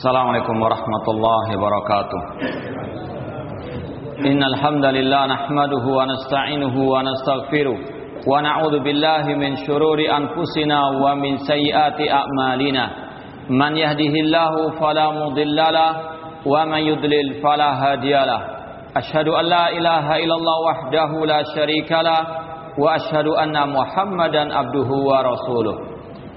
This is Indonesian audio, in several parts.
Assalamualaikum warahmatullahi wabarakatuh. Innal hamdalillah nahmaduhu wa nasta'inuhu wa nastaghfiruh wa na'udzu billahi min shururi anfusina wa min sayyiati a'malina. Man yahdihillahu fala mudilla wa man yudlil fala hadiyalah. Ashhadu an la ilaha illallah wahdahu la syarikalah wa ashhadu anna Muhammadan abduhu wa rasuluh.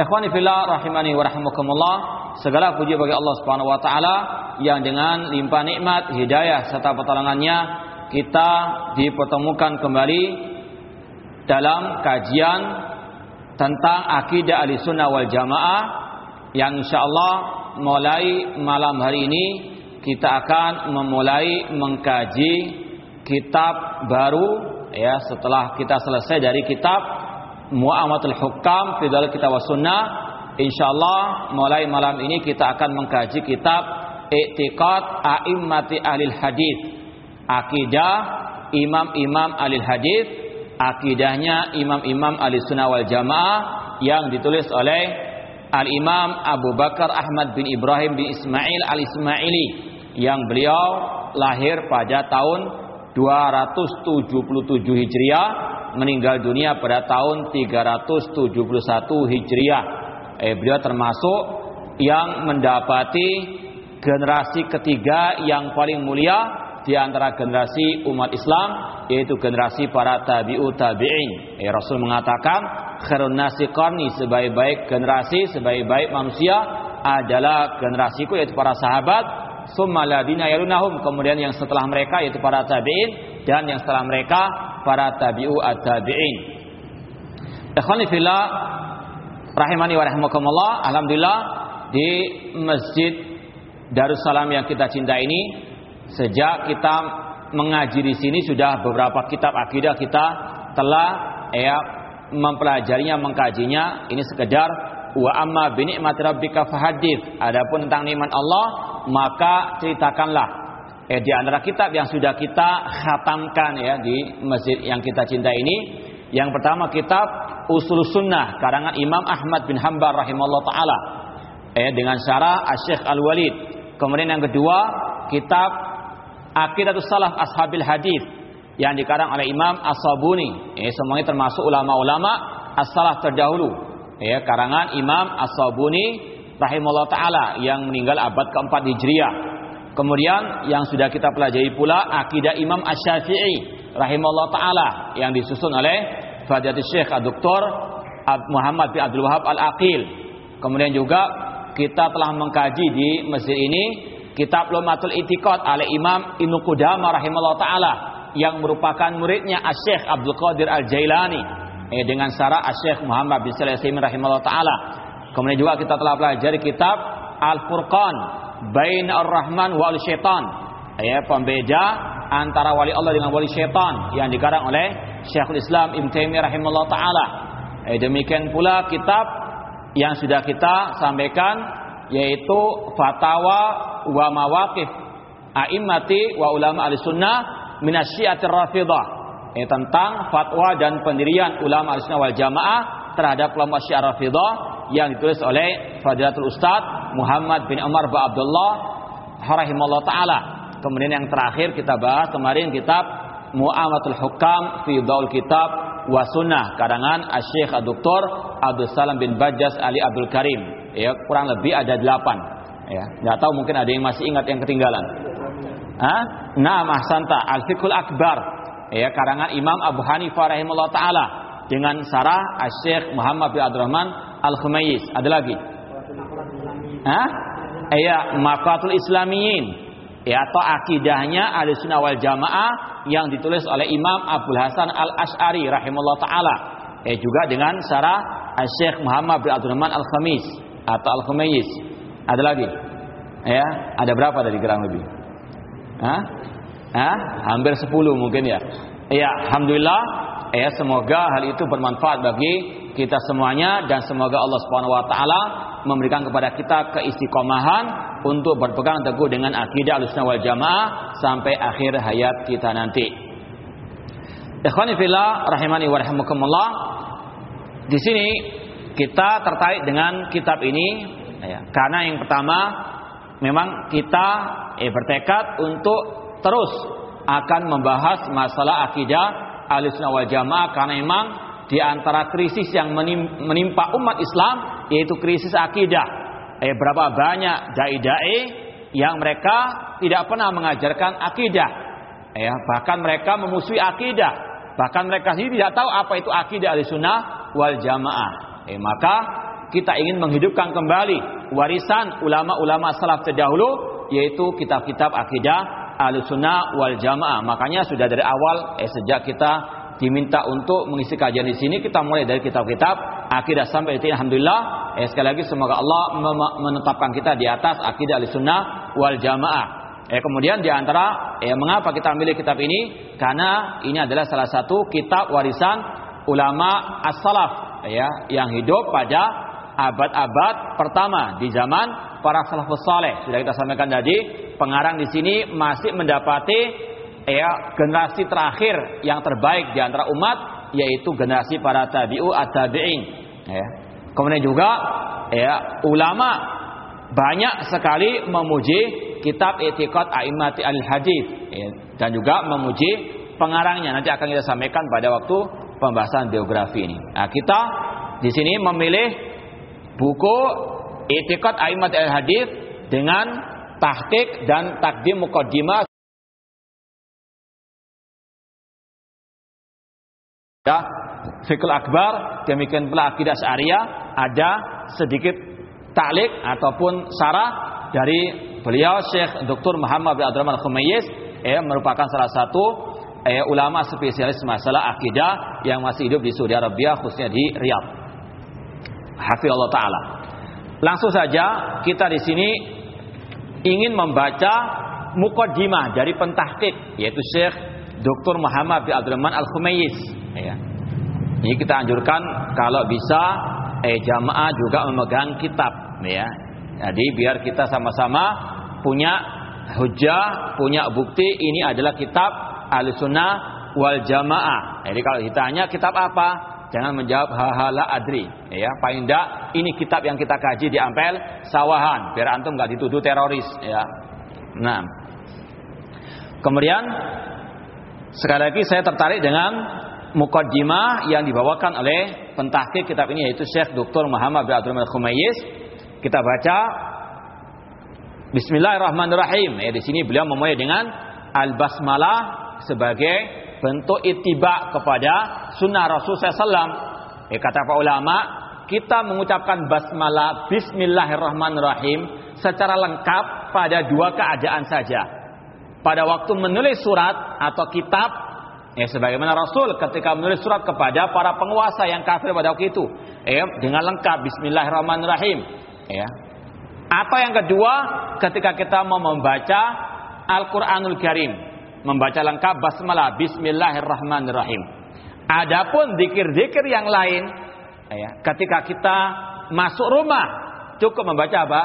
Ikhwani fillah rahimani wa rahimakumullah. Segala puji bagi Allah Subhanahu wa taala yang dengan limpah nikmat, hidayah serta pertolongannya kita dipertemukan kembali dalam kajian tentang akidah Ahlussunnah wal Jamaah yang insyaallah mulai malam hari ini kita akan memulai mengkaji kitab baru ya setelah kita selesai dari kitab Mu'amatul Hukam Fidal Kitab Sunnah. Insyaallah mulai malam ini kita akan mengkaji kitab Iktiqad A'immati Ahlil Hadis Akidah Imam-imam Ahlil Hadis Akidahnya imam-imam Ahli Sunnah wal Jamaah Yang ditulis oleh Al-Imam Abu Bakar Ahmad bin Ibrahim bin Ismail Al-Ismaili Yang beliau lahir pada tahun 277 Hijriah meninggal dunia pada tahun 371 Hijriah. Eh, beliau termasuk yang mendapati generasi ketiga yang paling mulia di antara generasi umat Islam yaitu generasi para tabi'u tabi'in. Eh, Rasul mengatakan khairun nasi sebaik-baik generasi, sebaik-baik manusia adalah generasiku yaitu para sahabat summa ladina yalunahum kemudian yang setelah mereka yaitu para tabi'in dan yang setelah mereka para tabi'u at-tabi'in. Ikhwani fillah rahimani wa rahimakumullah, alhamdulillah di Masjid Darussalam yang kita cinta ini sejak kita mengaji di sini sudah beberapa kitab akidah kita telah ya mempelajarinya, mengkajinya. Ini sekedar wa amma bi ni'mati rabbika fahadits. Adapun tentang nikmat Allah, maka ceritakanlah eh, di antara kitab yang sudah kita khatamkan ya di masjid yang kita cinta ini yang pertama kitab Usul Sunnah karangan Imam Ahmad bin Hanbal rahimahullah taala. Eh, dengan syarah Asy-Syaikh Al-Walid. Kemudian yang kedua kitab Aqidatus Salaf Ashabil Hadis yang dikarang oleh Imam As-Sabuni. Eh, semuanya termasuk ulama-ulama as-salaf terdahulu. Ya karangan Imam As-Sabuni rahimahullah taala yang meninggal abad keempat Hijriah Kemudian yang sudah kita pelajari pula akidah Imam Asy-Syafi'i rahimahullah taala yang disusun oleh Fadilatul Syekh Dr. Muhammad bin Abdul Wahab Al-Aqil. Kemudian juga kita telah mengkaji di masjid ini kitab Lumatul Itiqad oleh Imam Ibnu Qudamah rahimahullah taala yang merupakan muridnya Asy-Syaikh Abdul Qadir Al-Jailani eh, dengan syarah Asy-Syaikh Muhammad bin Shalih rahimahullah taala. Kemudian juga kita telah pelajari kitab Al-Furqan bain ar-Rahman wal syaitan. Ya, pembeda antara wali Allah dengan wali syaitan yang dikarang oleh Syekhul Islam Ibn Taimiyah rahimahullah taala. Eh, demikian pula kitab yang sudah kita sampaikan yaitu Fatawa wa Mawaqif A'immati wa Ulama Ahlussunnah minasyiatir Rafidah. Eh, tentang fatwa dan pendirian ulama Ahlussunnah wal Jamaah terhadap kelompok Syiah Rafidah yang ditulis oleh Fadilatul Ustaz Muhammad bin Umar bin Abdullah rahimahullah taala. Kemudian yang terakhir kita bahas kemarin kitab Mu'amatul Hukam fi Daul Kitab wa Sunnah karangan Asy-Syaikh Dr. Abdul Salam bin Bajas Ali Abdul Karim. Ya, kurang lebih ada delapan. Ya, nggak tahu mungkin ada yang masih ingat yang ketinggalan. Ah, Naam ahsanta Al-Fiqhul Akbar ya karangan Imam Abu Hanifah rahimahullah taala dengan sarah Syekh Muhammad bin Abdurrahman Al-Khumayis. Ada lagi? Hah? Iya, Maqatul Islamiyin. Ya, atau akidahnya Ahlussunnah wal Jamaah yang ditulis oleh Imam Abdul Hasan Al-Asy'ari rahimahullah taala. Eh juga dengan sarah Syekh Muhammad bin Abdurrahman Al-Khamis atau Al-Khumayis. Ada lagi? Ya, ada berapa dari kurang lebih? Hah? Hah? Hampir 10 mungkin ya. Ya, alhamdulillah ya semoga hal itu bermanfaat bagi kita semuanya dan semoga Allah Subhanahu wa taala memberikan kepada kita keistiqomahan untuk berpegang teguh dengan akidah Ahlussunnah wal Jamaah sampai akhir hayat kita nanti. Ikhwani fillah rahimani wa rahimakumullah. Di sini kita tertarik dengan kitab ini ya, karena yang pertama memang kita eh, bertekad untuk terus akan membahas masalah akidah Ahlussunnah wal Jamaah karena memang di antara krisis yang menimpa umat Islam yaitu krisis akidah. Eh berapa banyak dai-dai yang mereka tidak pernah mengajarkan akidah. Eh bahkan mereka memusuhi akidah. Bahkan mereka sendiri tidak tahu apa itu akidah Ahlussunnah wal Jamaah. Eh maka kita ingin menghidupkan kembali warisan ulama-ulama salaf terdahulu yaitu kitab-kitab akidah Ahlussunnah wal Jamaah. Makanya sudah dari awal eh, sejak kita diminta untuk mengisi kajian di sini kita mulai dari kitab-kitab akidah sampai itu alhamdulillah eh, sekali lagi semoga Allah menetapkan kita di atas akidah Ahlussunnah wal Jamaah. Eh, kemudian di antara eh, mengapa kita ambil kitab ini? Karena ini adalah salah satu kitab warisan ulama as-salaf ya yang hidup pada abad-abad pertama di zaman para salafus saleh. Sudah kita sampaikan tadi, pengarang di sini masih mendapati ya generasi terakhir yang terbaik di antara umat yaitu generasi para tabi'u at-tabi'in ya. Kemudian juga ya ulama banyak sekali memuji kitab Etiqat A'immati Al-Hadis ya, dan juga memuji pengarangnya nanti akan kita sampaikan pada waktu pembahasan biografi ini. Nah, kita di sini memilih buku Itiqad Aimat al-Hadis dengan tahqiq dan takdim mukaddimah ada Fikul Akbar, demikian pula Akidah Syariah, ada sedikit taklik ataupun sarah dari beliau Syekh Dr. Muhammad bin Abdurrahman Khumayyiz eh, merupakan salah satu eh, ulama spesialis masalah akidah yang masih hidup di Saudi Arabia khususnya di Riyadh. Allah taala. Langsung saja kita di sini ingin membaca mukaddimah dari pentahqiq yaitu Syekh Dr. Muhammad bin Abdurrahman Al-Khumayyiz ya. Ini kita anjurkan kalau bisa eh jamaah juga memegang kitab ya. Jadi biar kita sama-sama punya hujah, punya bukti ini adalah kitab Ahlussunnah wal Jamaah. Jadi kalau ditanya kitab apa? Jangan menjawab hal-hal adri. Ya, paling tidak ini kitab yang kita kaji di Ampel Sawahan, biar antum nggak dituduh teroris. Ya. Nah, kemudian sekali lagi saya tertarik dengan mukaddimah yang dibawakan oleh pentahkik kitab ini yaitu Syekh Dr. Muhammad bin Abdul Khumayyiz. Kita baca Bismillahirrahmanirrahim. Ya, di sini beliau memulai dengan al-basmalah sebagai bentuk ittiba kepada sunnah Rasul SAW. Eh, kata para ulama, kita mengucapkan basmalah Bismillahirrahmanirrahim secara lengkap pada dua keadaan saja. Pada waktu menulis surat atau kitab, eh, sebagaimana Rasul ketika menulis surat kepada para penguasa yang kafir pada waktu itu, eh, dengan lengkap Bismillahirrahmanirrahim. Ya. Atau yang kedua, ketika kita mau membaca Al-Quranul Karim, membaca lengkap basmalah bismillahirrahmanirrahim. Adapun zikir-zikir yang lain ya, ketika kita masuk rumah cukup membaca apa?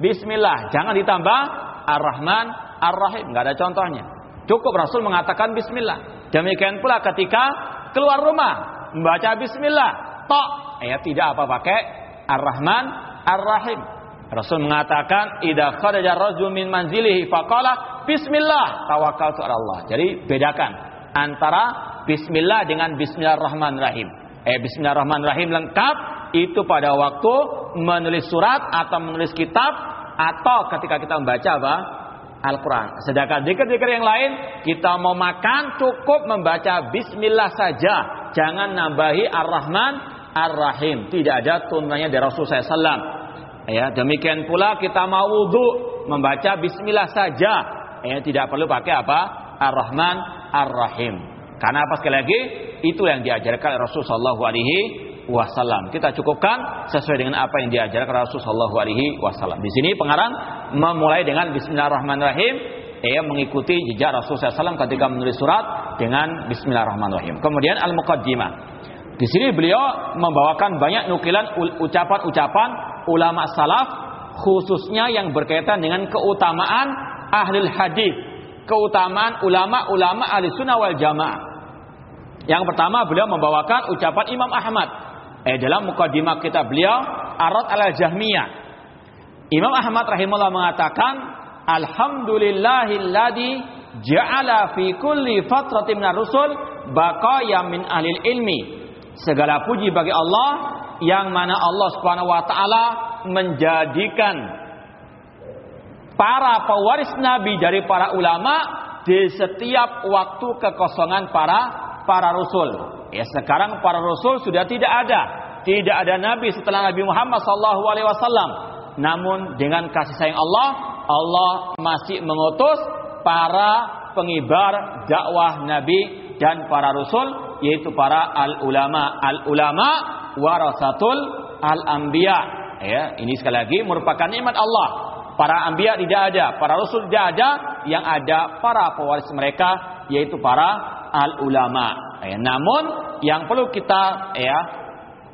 Bismillah, jangan ditambah Ar-Rahman Ar-Rahim, nggak ada contohnya. Cukup Rasul mengatakan bismillah. Demikian pula ketika keluar rumah membaca bismillah, tok ya tidak apa pakai Ar-Rahman Ar-Rahim. Rasul mengatakan idza kharaja rajul min manzilihi faqala bismillah tawakkaltu ala Allah. Jadi bedakan antara bismillah dengan bismillahirrahmanirrahim. Eh bismillahirrahmanirrahim lengkap itu pada waktu menulis surat atau menulis kitab atau ketika kita membaca apa? Al-Quran. Sedangkan zikir-zikir yang lain, kita mau makan cukup membaca Bismillah saja. Jangan nambahi Ar-Rahman, Ar-Rahim. Tidak ada tuntunannya dari Rasulullah SAW. Ya, demikian pula kita mau wudhu membaca Bismillah saja. Ya, tidak perlu pakai apa? Ar-Rahman, Ar-Rahim. Karena apa sekali lagi? Itu yang diajarkan Rasulullah SAW wasallam. Kita cukupkan sesuai dengan apa yang diajarkan Rasulullah Shallallahu alaihi wasallam. Di sini pengarang memulai dengan bismillahirrahmanirrahim ia mengikuti jejak Rasulullah SAW ketika menulis surat dengan Bismillahirrahmanirrahim. Kemudian al-muqaddimah. Di sini beliau membawakan banyak nukilan ucapan-ucapan ulama salaf khususnya yang berkaitan dengan keutamaan ahli hadis, keutamaan ulama-ulama ahli sunnah wal jamaah. Yang pertama beliau membawakan ucapan Imam Ahmad eh, dalam mukadimah kita beliau Arad al Jahmiyah. Imam Ahmad rahimahullah mengatakan Alhamdulillahilladzi ja'ala fi kulli fatratin minar rusul baqaya min ahli ilmi. Segala puji bagi Allah yang mana Allah Subhanahu wa taala menjadikan para pewaris nabi dari para ulama di setiap waktu kekosongan para para rasul. Ya sekarang para rasul sudah tidak ada, tidak ada nabi setelah Nabi Muhammad sallallahu alaihi wasallam. Namun dengan kasih sayang Allah, Allah masih mengutus para pengibar dakwah nabi dan para rasul yaitu para al ulama. Al ulama warasatul al anbiya. Ya, ini sekali lagi merupakan nikmat Allah. Para anbiya tidak ada, para rasul tidak ada, yang ada para pewaris mereka yaitu para al ulama. Ya, namun yang perlu kita ya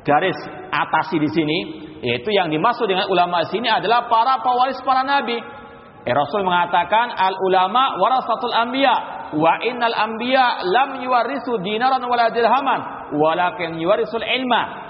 garis atasi di sini yaitu yang dimaksud dengan ulama sini adalah para pewaris para nabi. Eh, Rasul mengatakan al ulama warasatul anbiya wa innal anbiya lam yuwarisu dinaran wala dirhaman walakin yuwarisul ilma.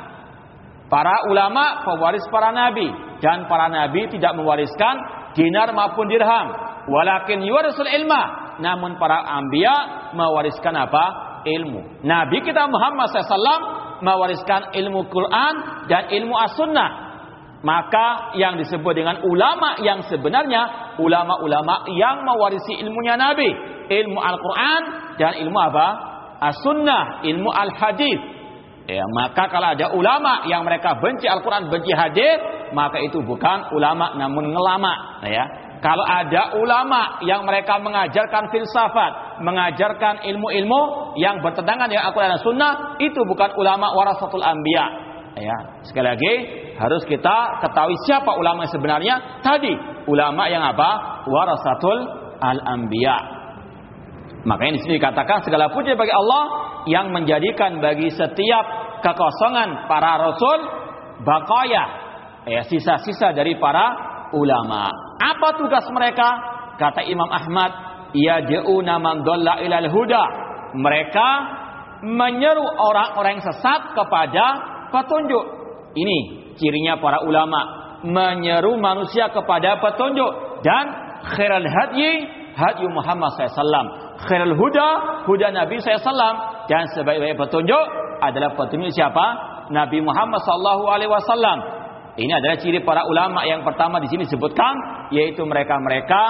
Para ulama pewaris para nabi dan para nabi tidak mewariskan dinar maupun dirham walakin yuwarisul ilma namun para anbiya mewariskan apa ilmu. Nabi kita Muhammad SAW mewariskan ilmu Quran dan ilmu as-sunnah. Maka yang disebut dengan ulama yang sebenarnya ulama-ulama yang mewarisi ilmunya Nabi, ilmu Al-Quran dan ilmu apa? As-sunnah, ilmu al-hadis. Ya, maka kalau ada ulama yang mereka benci Al-Quran, benci hadis, maka itu bukan ulama namun ngelama. Ya, kalau ada ulama yang mereka mengajarkan filsafat, mengajarkan ilmu-ilmu yang bertentangan dengan Al-Quran dan Sunnah, itu bukan ulama warasatul anbiya. Ya, sekali lagi harus kita ketahui siapa ulama yang sebenarnya. Tadi ulama yang apa? Warasatul al-anbiya. Makanya di sini dikatakan segala puji bagi Allah yang menjadikan bagi setiap kekosongan para rasul bakaya, ya sisa-sisa dari para ulama. Apa tugas mereka? Kata Imam Ahmad, ya ja'una man dhalla ilal huda. Mereka menyeru orang-orang yang sesat kepada petunjuk. Ini cirinya para ulama, menyeru manusia kepada petunjuk dan khairal hadyi hadyu Muhammad SAW. Khairal huda huda Nabi SAW dan sebaik-baik petunjuk adalah petunjuk siapa? Nabi Muhammad SAW. Ini adalah ciri para ulama yang pertama di sini disebutkan yaitu mereka-mereka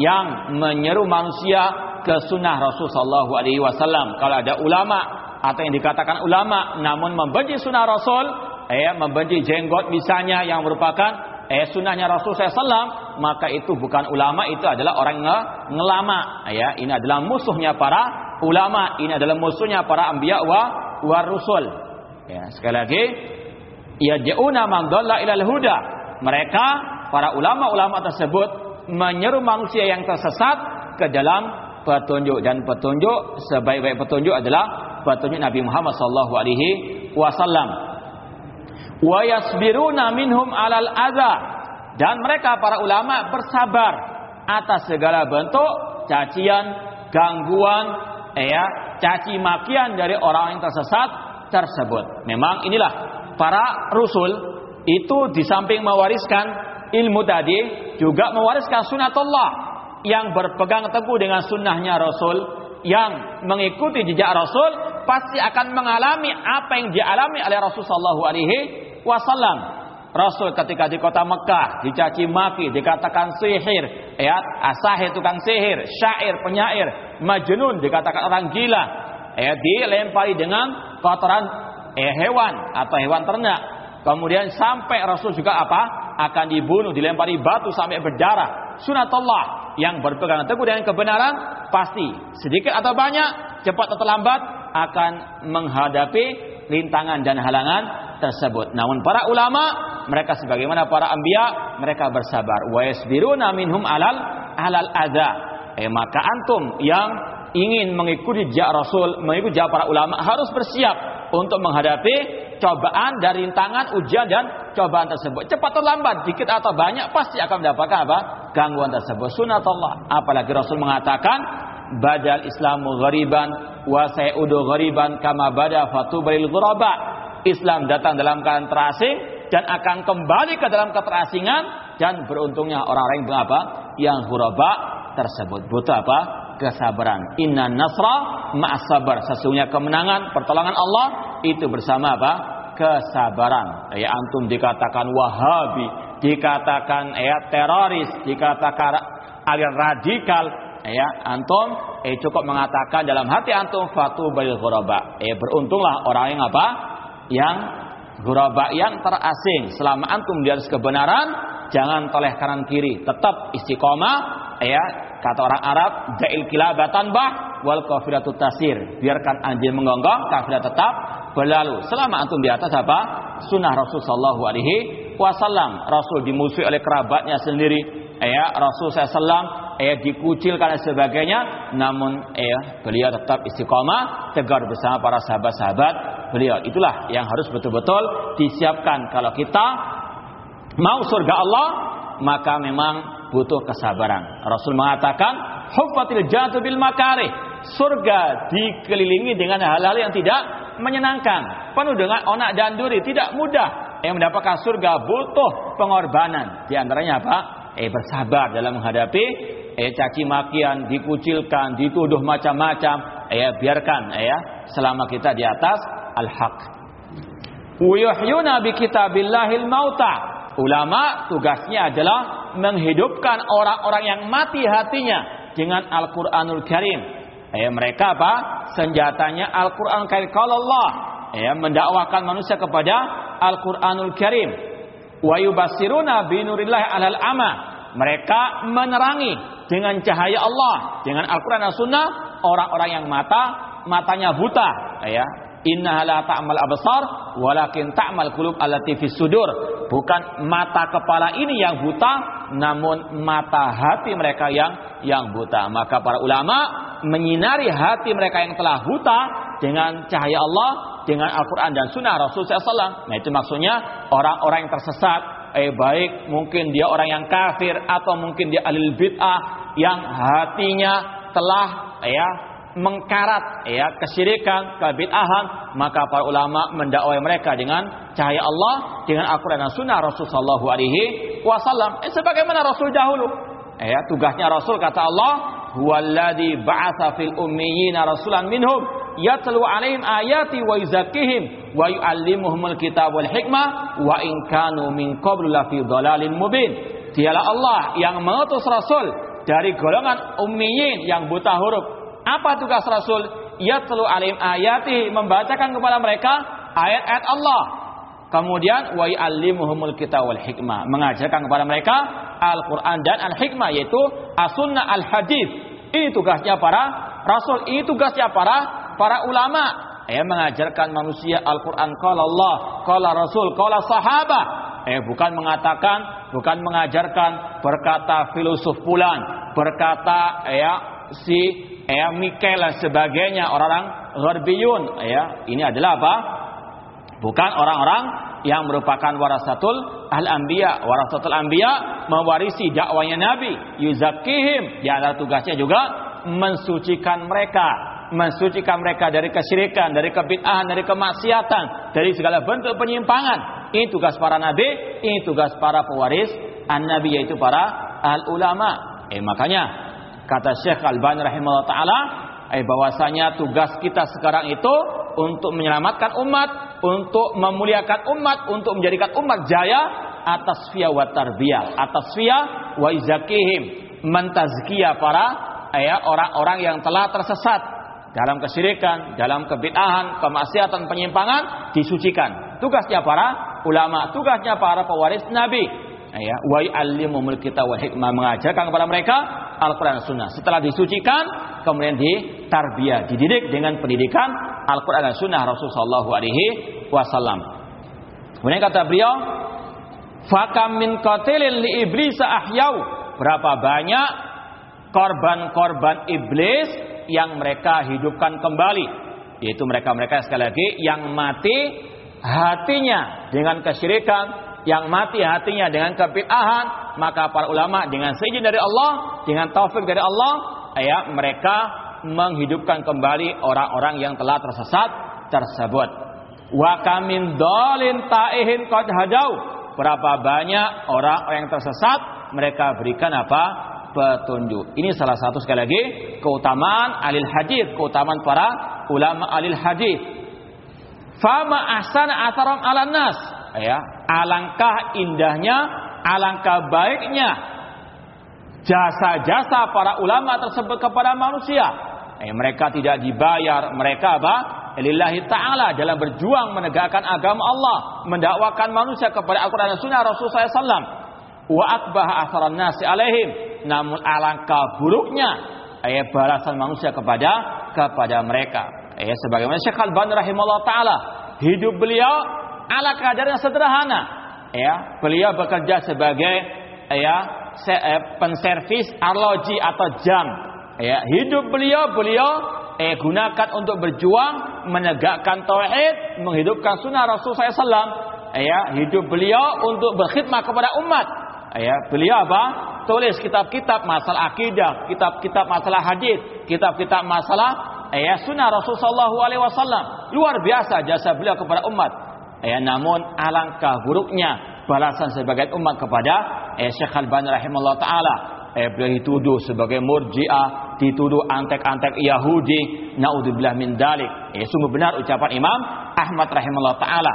yang menyeru manusia ke sunnah Rasul Sallallahu Alaihi Wasallam. Kalau ada ulama atau yang dikatakan ulama namun membenci sunnah Rasul, eh membenci jenggot misalnya yang merupakan eh sunnahnya Rasul SAW, maka itu bukan ulama, itu adalah orang nge ngelama. Ya, ini adalah musuhnya para ulama, ini adalah musuhnya para ambiya wa wa rusul. Ya, sekali lagi yad'una man dhalla ilal huda. Mereka para ulama-ulama tersebut menyeru manusia yang tersesat ke dalam petunjuk dan petunjuk sebaik-baik petunjuk adalah petunjuk Nabi Muhammad sallallahu alaihi wasallam. Wa yasbiruna minhum alal adza dan mereka para ulama bersabar atas segala bentuk cacian, gangguan, ya, caci makian dari orang yang tersesat tersebut. Memang inilah para rasul itu di samping mewariskan ilmu tadi juga mewariskan sunatullah yang berpegang teguh dengan sunnahnya rasul yang mengikuti jejak rasul pasti akan mengalami apa yang dialami oleh Rasul Shallallahu Alaihi Wasallam. Rasul ketika di kota Mekah dicaci maki, dikatakan sihir, ya, asahir tukang sihir, syair, penyair, majnun dikatakan orang gila, ya, dilempari dengan kotoran eh, hewan atau hewan ternak. Kemudian sampai Rasul juga apa? Akan dibunuh, dilempari batu sampai berdarah. Sunatullah yang berpegang teguh dengan kebenaran pasti sedikit atau banyak, cepat atau lambat akan menghadapi rintangan dan halangan tersebut. Namun para ulama mereka sebagaimana para anbiya, mereka bersabar. Wa yasbiruna minhum alal alal adza. Eh maka antum yang ingin mengikuti jejak Rasul, mengikuti jejak para ulama harus bersiap untuk menghadapi cobaan dari rintangan, ujian dan cobaan tersebut. Cepat atau lambat, dikit atau banyak pasti akan mendapatkan apa? gangguan tersebut. Sunatullah. Apalagi Rasul mengatakan badal Islamu ghariban wa sayudu ghariban kama bada fatubril ghuraba. Islam datang dalam keadaan terasing dan akan kembali ke dalam keterasingan dan beruntungnya orang-orang yang apa? Yang huraba tersebut. Butuh apa? Kesabaran. Inna nasra ma'as sabar. Sesungguhnya kemenangan, pertolongan Allah itu bersama apa? Kesabaran. Ya antum dikatakan wahabi, dikatakan ya teroris, dikatakan aliran radikal, ya antum eh cukup mengatakan dalam hati antum fatu bil ghuraba. Eh beruntunglah orang yang apa? Yang Guraba yang terasing selama antum di atas kebenaran jangan toleh kanan kiri tetap istiqomah ya kata orang Arab jail kilabatan bah wal kafiratu tasir. Biarkan anjing menggonggong kafilah tetap berlalu. Selama antum di atas apa? Sunnah Rasul sallallahu alaihi wasallam. Rasul dimusuhi oleh kerabatnya sendiri. Ya Rasul sallallahu ya dikucilkan dan sebagainya. Namun ya beliau tetap istiqomah tegar bersama para sahabat-sahabat beliau. Itulah yang harus betul-betul disiapkan. Kalau kita mau surga Allah maka memang butuh kesabaran. Rasul mengatakan, "Huffatil jannatu bil makarih." Surga dikelilingi dengan hal-hal yang tidak menyenangkan, penuh dengan onak dan duri, tidak mudah. Yang mendapatkan surga butuh pengorbanan. Di antaranya apa? Eh bersabar dalam menghadapi eh caci makian, dikucilkan, dituduh macam-macam. Eh biarkan eh ya selama kita di atas al-haq. Wuyuhyuna bi kitabillahil mauta. Ulama tugasnya adalah menghidupkan orang-orang yang mati hatinya dengan Al-Qur'anul Karim. Ya, mereka apa? Senjatanya Al-Qur'an Karim. Kalau Allah ya, mendakwakan manusia kepada Al-Qur'anul Karim. Wa yubassiruna binurillahi alal ama. Mereka menerangi dengan cahaya Allah, dengan Al-Qur'an dan Sunnah orang-orang yang mata matanya buta, ya, Inna la ta'mal absar walakin ta'mal qulub allati fis sudur. Bukan mata kepala ini yang buta, namun mata hati mereka yang yang buta. Maka para ulama menyinari hati mereka yang telah buta dengan cahaya Allah, dengan Al-Qur'an dan sunnah Rasul SAW. Nah, itu maksudnya orang-orang yang tersesat eh baik mungkin dia orang yang kafir atau mungkin dia alil bid'ah yang hatinya telah ya mengkarat ya kesyirikan, kebid'ahan, maka para ulama mendakwai mereka dengan cahaya Allah, dengan Al-Qur'an dan Sunnah Rasul sallallahu alaihi wasallam. Eh, sebagaimana Rasul dahulu. Eh, ya, tugasnya Rasul kata Allah, "Huwallazi ba'atsa fil ummiyina rasulan minhum yatlu 'alaihim ayati wa yuzakkihim wa yu'allimuhumul kitab wal hikmah wa in kanu min qablu lafi dhalalin mubin." Dialah Allah yang mengutus Rasul dari golongan ummiyin yang buta huruf apa tugas Rasul? Yatlu alim ayati membacakan kepada mereka ayat-ayat Allah. Kemudian wa yu'allimuhumul kitab wal hikmah, mengajarkan kepada mereka Al-Qur'an dan Al-Hikmah yaitu As-Sunnah Al-Hadis. Ini tugasnya para rasul, ini tugasnya para para ulama. Eh mengajarkan manusia Al-Qur'an qala Allah, qala Rasul, qala sahabat. Eh bukan mengatakan, bukan mengajarkan berkata filosof pulan, berkata ya si ya Mikael dan sebagainya orang-orang Gharbiyun ya ini adalah apa? Bukan orang-orang yang merupakan warasatul al-anbiya. Warasatul anbiya mewarisi dakwanya nabi. Yuzakihim di antara tugasnya juga mensucikan mereka. Mensucikan mereka dari kesyirikan dari kebid'ahan dari kemaksiatan dari segala bentuk penyimpangan. Ini tugas para nabi ini tugas para pewaris an-nabi yaitu para al-ulama. Eh makanya Kata Syekh Al-Bani rahimahullah taala, eh bahwasanya tugas kita sekarang itu untuk menyelamatkan umat, untuk memuliakan umat, untuk menjadikan umat jaya atas via wa tarbiyah, atas via wa izakihim, mentazkiyah para ya orang-orang yang telah tersesat dalam kesyirikan, dalam kebid'ahan, kemaksiatan, penyimpangan disucikan. Tugasnya para ulama, tugasnya para pewaris Nabi. Ya, wa yu'allimumul kita wal hikmah mengajarkan kepada mereka Al-Qur'an Sunnah. Setelah disucikan, kemudian ditarbiyah, dididik dengan pendidikan Al-Qur'an dan Sunnah Rasulullah sallallahu alaihi wasallam. Kemudian kata beliau, "Fakam min qatilin li iblis ahyau." Berapa banyak korban-korban iblis yang mereka hidupkan kembali, yaitu mereka-mereka sekali lagi yang mati hatinya dengan kesyirikan, yang mati hatinya dengan kebid'ahan, maka para ulama dengan seizin dari Allah, dengan taufik dari Allah, ya mereka menghidupkan kembali orang-orang yang telah tersesat tersebut. Wa kamin dolin ta'ihin qad hadau. Berapa banyak orang yang tersesat mereka berikan apa? petunjuk. Ini salah satu sekali lagi keutamaan alil hadis, keutamaan para ulama alil hadis. Fama ahsana atharam ala nas. Ya, alangkah indahnya, alangkah baiknya jasa-jasa para ulama tersebut kepada manusia. Eh, mereka tidak dibayar, mereka apa? Lillahi ta'ala dalam berjuang menegakkan agama Allah, mendakwakan manusia kepada Al-Quran dan Sunnah Rasulullah SAW. Wa akbah asaran nasi alaihim. Namun alangkah buruknya ayat balasan manusia kepada kepada mereka. Ya, sebagaimana Syekh Al-Bani rahimahullah taala, hidup beliau ala kadar yang sederhana. Ya, beliau bekerja sebagai ya se, eh, penservis arloji atau jam. Ya, hidup beliau beliau eh gunakan untuk berjuang menegakkan tauhid, menghidupkan sunnah Rasul SAW. Ya, hidup beliau untuk berkhidmat kepada umat. Ya, beliau apa? Tulis kitab-kitab masalah akidah, kitab-kitab masalah hadis, kitab-kitab masalah ya sunnah Rasulullah SAW. Luar biasa jasa beliau kepada umat. Ya, namun alangkah buruknya balasan sebagai umat kepada eh, Syekh Al-Bani rahimahullah taala. Eh, beliau dituduh sebagai murjiah, dituduh antek-antek Yahudi, naudzubillah min dalik. Eh, sungguh benar ucapan Imam Ahmad rahimahullah taala.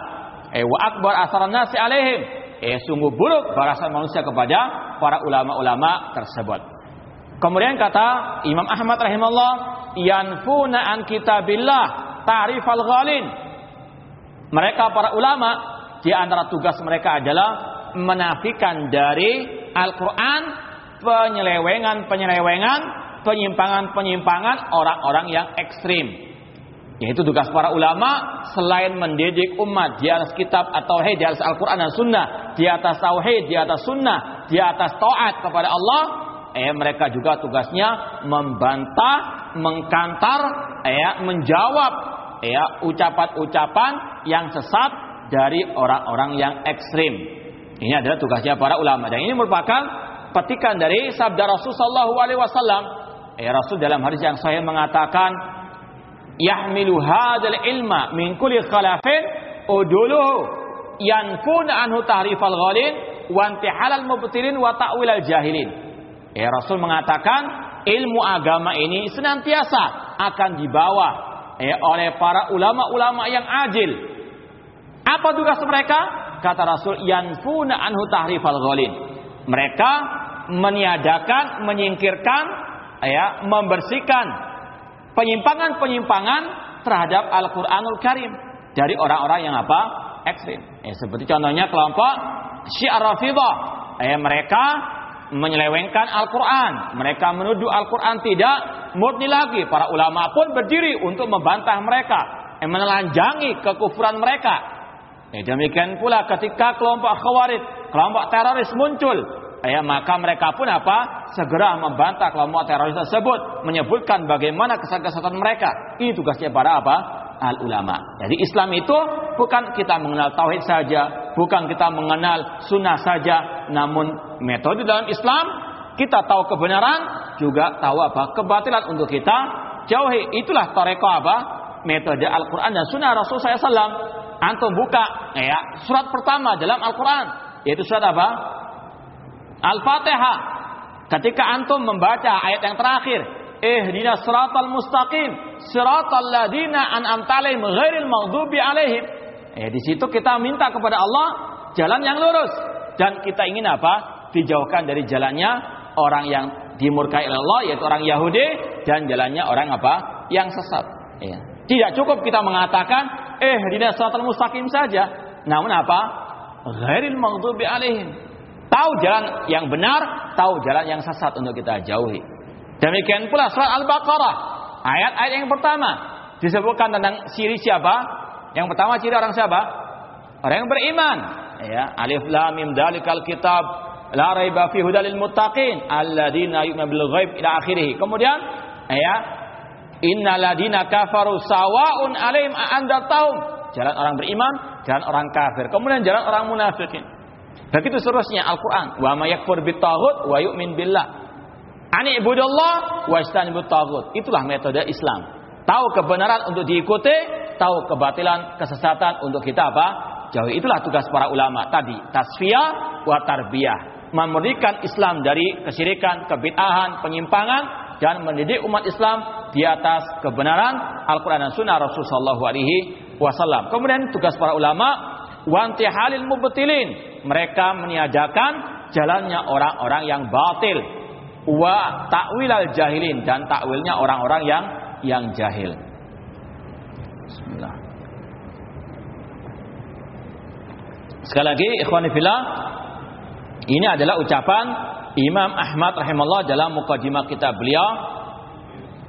Eh, wa akbar asaran nasi alaihim. Eh, sungguh buruk balasan manusia kepada para ulama-ulama tersebut. Kemudian kata Imam Ahmad rahimahullah, yanfuna an kitabillah ta'rifal ghalin. Mereka para ulama di antara tugas mereka adalah menafikan dari Al-Qur'an penyelewengan-penyelewengan, penyimpangan-penyimpangan orang-orang yang ekstrim. Yaitu tugas para ulama selain mendidik umat di atas kitab atau di atas Al-Quran dan Sunnah, di atas tauhid, di atas Sunnah, di atas taat kepada Allah, eh mereka juga tugasnya membantah, mengkantar, eh menjawab eh ucapan-ucapan yang sesat dari orang-orang yang ekstrim. Ini adalah tugasnya para ulama dan ini merupakan petikan dari sabda Rasul sallallahu alaihi wasallam. Eh Rasul dalam hadis yang sahih mengatakan yahmilu hadzal ilma min kulli khalafin uduluhu yanfuna anhu tahrifal ghalin wa intihalal mubtilin wa ta'wilal jahilin. Ya Rasul mengatakan ilmu agama ini senantiasa akan dibawa ya, oleh para ulama-ulama yang adil. Apa tugas mereka? Kata Rasul yanfuna anhu tahrifal ghalin. Mereka meniadakan, menyingkirkan, ya, membersihkan penyimpangan-penyimpangan terhadap Al-Qur'anul Karim dari orang-orang yang apa? ekstrim. Eh, seperti contohnya kelompok Syiar Rafidhah. Eh, mereka menyelewengkan Al-Qur'an. Mereka menuduh Al-Qur'an tidak murni lagi. Para ulama pun berdiri untuk membantah mereka, eh, menelanjangi kekufuran mereka. Eh, demikian pula ketika kelompok Khawarij, kelompok teroris muncul, ya maka mereka pun apa? Segera membantah kelompok teroris tersebut. Menyebutkan bagaimana kesalahan-kesalahan mereka. Ini tugasnya para apa? Al ulama jadi Islam itu bukan kita mengenal tauhid saja bukan kita mengenal sunnah saja. Namun metode dalam Islam kita tahu kebenaran juga tahu apa kebatilan untuk kita jauhi itulah toreko apa metode Al-Quran dan sunnah Rasul SAW antum buka ya surat pertama dalam Al-Quran yaitu surat apa Al-Fatihah. Ketika antum membaca ayat yang terakhir, Ihdina siratal mustaqim, siratal ladina an'amta alaihim ghairil maghdubi alaihim. Ya, di situ kita minta kepada Allah jalan yang lurus dan kita ingin apa? Dijauhkan dari jalannya orang yang dimurkai oleh Allah yaitu orang Yahudi dan jalannya orang apa? Yang sesat. Ya. Tidak cukup kita mengatakan eh dina siratal mustaqim saja. Namun apa? Ghairil maghdubi alaihim. Tahu jalan yang benar, tahu jalan yang sesat untuk kita jauhi. Demikian pula surat Al-Baqarah, ayat-ayat yang pertama disebutkan tentang ciri siapa? Yang pertama ciri orang siapa? Orang yang beriman. Ya, alif lam mim dalikal kitab la raiba fi hudalil muttaqin alladzina yu'minuna bil ghaib ila akhirih. Kemudian ya Innaladina kafaru sawaun alaihim tahu jalan orang beriman, jalan orang kafir. Kemudian jalan orang munafikin. Begitu seterusnya Al-Qur'an. Wa may yakfur bitaghut wa yu'min billah. Ani ibudallah wa istanibut taghut. Itulah metode Islam. Tahu kebenaran untuk diikuti, tahu kebatilan, kesesatan untuk kita apa? Jauhi. Itulah tugas para ulama tadi. Tasfiyah wa tarbiyah. Memurnikan Islam dari kesyirikan, kebid'ahan, penyimpangan dan mendidik umat Islam di atas kebenaran Al-Quran dan Sunnah Rasulullah Shallallahu Alaihi Wasallam. Kemudian tugas para ulama wanti halil mubtilin mereka meniadakan jalannya orang-orang yang batil wa takwil al jahilin dan takwilnya orang-orang yang yang jahil. Bismillah. Sekali lagi ikhwanifillah ini adalah ucapan Imam Ahmad rahimahullah dalam mukadimah kitab beliau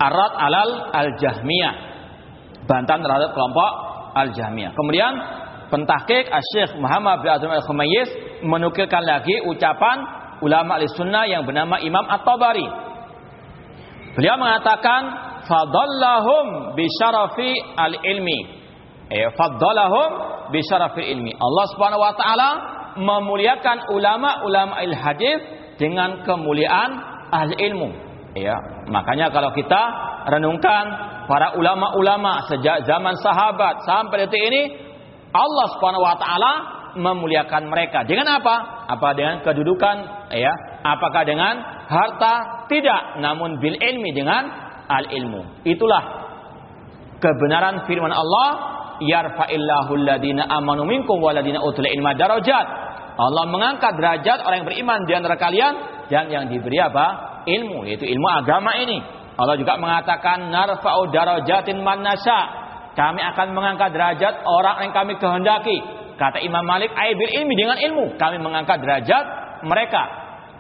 Arad alal al-Jahmiyah. Bantahan terhadap kelompok al-Jahmiyah. Kemudian pentahkik Syekh Muhammad bin Abdul Al-Khumayyis menukilkan lagi ucapan ulama al-sunnah yang bernama Imam At-Tabari. Beliau mengatakan fadallahum bi syarafi al-ilmi. Eh, fadallahum bi syarafi ilmi. Allah Subhanahu wa taala memuliakan ulama-ulama al-hadis dengan kemuliaan ahli ilmu. Ya, makanya kalau kita renungkan para ulama-ulama sejak zaman sahabat sampai detik ini Allah Subhanahu wa taala memuliakan mereka. Dengan apa? Apa dengan kedudukan ya? Apakah dengan harta? Tidak, namun bil ilmi dengan al ilmu. Itulah kebenaran firman Allah, amanu minkum. Allah mengangkat derajat orang yang beriman di antara kalian dan yang diberi apa? Ilmu, yaitu ilmu agama ini. Allah juga mengatakan narfa'u darajatin man Kami akan mengangkat derajat orang yang kami kehendaki. Kata Imam Malik, aibil ilmi dengan ilmu kami mengangkat derajat mereka.